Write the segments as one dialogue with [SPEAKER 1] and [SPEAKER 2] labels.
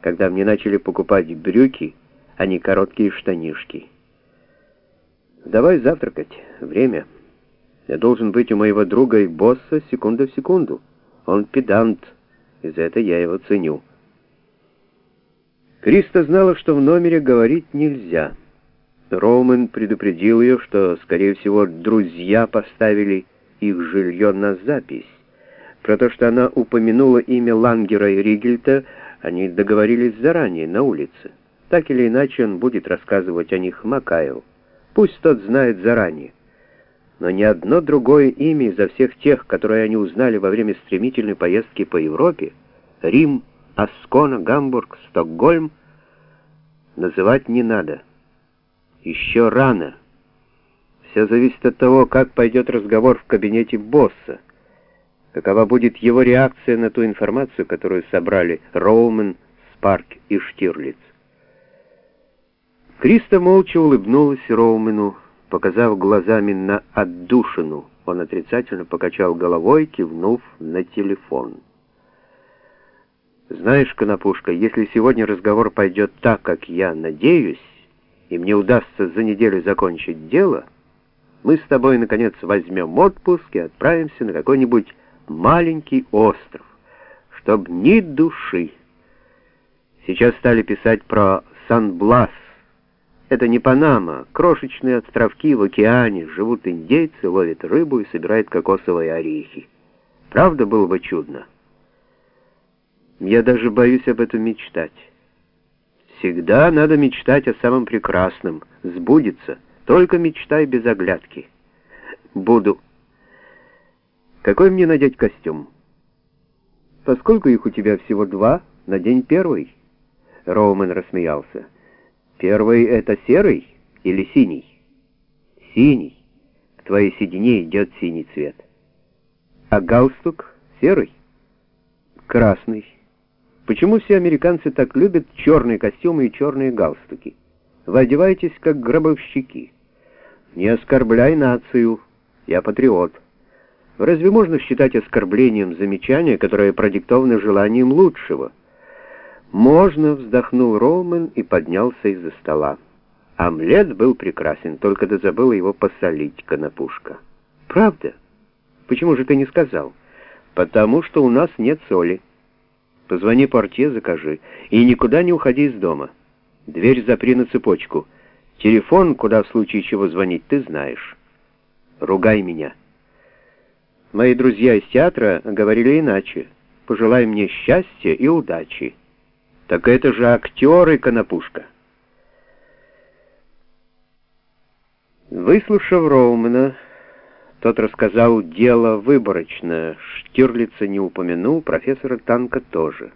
[SPEAKER 1] когда мне начали покупать брюки, а не короткие штанишки. Давай завтракать. Время. Я должен быть у моего друга и босса секунда в секунду. Он педант, и за это я его ценю. Криста знала, что в номере говорить нельзя. Роумен предупредил ее, что, скорее всего, друзья поставили их жилье на запись. Про то, что она упомянула имя Лангера и Ригельта, они договорились заранее, на улице. Так или иначе, он будет рассказывать о них Макаеву. Пусть тот знает заранее. Но ни одно другое имя изо всех тех, которые они узнали во время стремительной поездки по Европе, Рим, Аскона, Гамбург, Стокгольм, называть не надо. Еще рано. Все зависит от того, как пойдет разговор в кабинете босса. Какова будет его реакция на ту информацию, которую собрали Роумен, Спарк и Штирлиц. Криста молча улыбнулась Роумену, показав глазами на отдушину. Он отрицательно покачал головой, кивнув на телефон. «Знаешь, Конопушка, если сегодня разговор пойдет так, как я надеюсь, и мне удастся за неделю закончить дело, мы с тобой, наконец, возьмем отпуск и отправимся на какой-нибудь маленький остров, чтоб ни души. Сейчас стали писать про Сан-Блас. Это не Панама, крошечные островки в океане, живут индейцы, ловят рыбу и собирают кокосовые орехи. Правда, было бы чудно. Я даже боюсь об этом мечтать. Всегда надо мечтать о самом прекрасном. Сбудется. Только мечтай без оглядки. Буду. Какой мне надеть костюм? Поскольку их у тебя всего два, надень первый. Роумен рассмеялся. Первый — это серый или синий? Синий. К твоей седине идет синий цвет. А галстук серый? Красный. Почему все американцы так любят черные костюмы и черные галстуки? Вы одеваетесь как гробовщики. Не оскорбляй нацию. Я патриот. Разве можно считать оскорблением замечания, которое продиктовано желанием лучшего? Можно, вздохнул Роумен и поднялся из-за стола. Омлет был прекрасен, только ты забыла его посолить, конопушка. Правда? Почему же ты не сказал? Потому что у нас нет соли. Позвони портье, закажи, и никуда не уходи из дома. Дверь запри на цепочку. Телефон, куда в случае чего звонить, ты знаешь. Ругай меня. Мои друзья из театра говорили иначе. Пожелай мне счастья и удачи. Так это же актеры, Конопушка. Выслушав Роумена, тот рассказал дело выборочно. Штирлица не упомянул, профессора Танка тоже.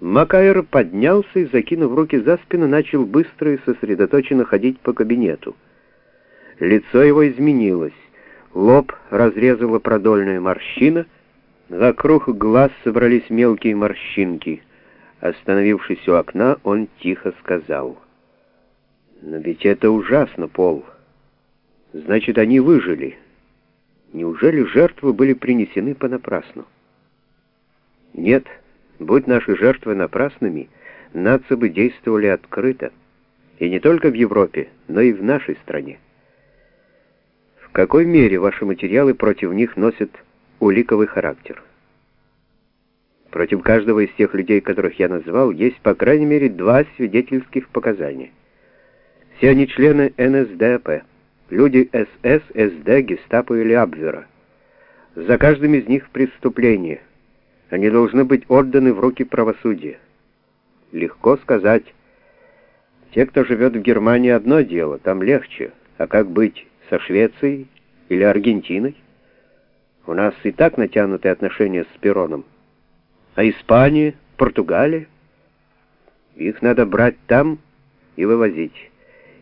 [SPEAKER 1] Макайр поднялся и, закинув руки за спину, начал быстро и сосредоточенно ходить по кабинету. Лицо его изменилось. Лоб разрезала продольная морщина, вокруг глаз собрались мелкие морщинки. Остановившись у окна, он тихо сказал. «Но ведь это ужасно, Пол. Значит, они выжили. Неужели жертвы были принесены понапрасну?» «Нет, будь наши жертвы напрасными, нации бы действовали открыто. И не только в Европе, но и в нашей стране» какой мере ваши материалы против них носят уликовый характер? Против каждого из тех людей, которых я назвал, есть по крайней мере два свидетельских показания. Все они члены НСДАП, люди СС, СД, Гестапо или Абвера. За каждым из них преступление. Они должны быть отданы в руки правосудия. Легко сказать. Те, кто живет в Германии, одно дело, там легче. А как быть? Со Швецией или Аргентиной? У нас и так натянутые отношения с Пероном. А Испания, Португалия? Их надо брать там и вывозить,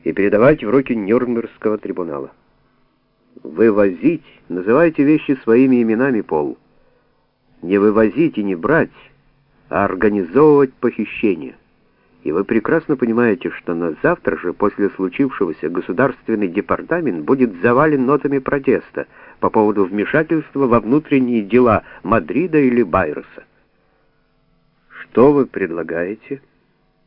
[SPEAKER 1] и передавать в руки Нюрнбергского трибунала. Вывозить? Называйте вещи своими именами, Пол. Не вывозить и не брать, а организовывать похищение. И вы прекрасно понимаете, что на завтра же, после случившегося, Государственный департамент будет завален нотами протеста по поводу вмешательства во внутренние дела Мадрида или Байроса. Что вы предлагаете? —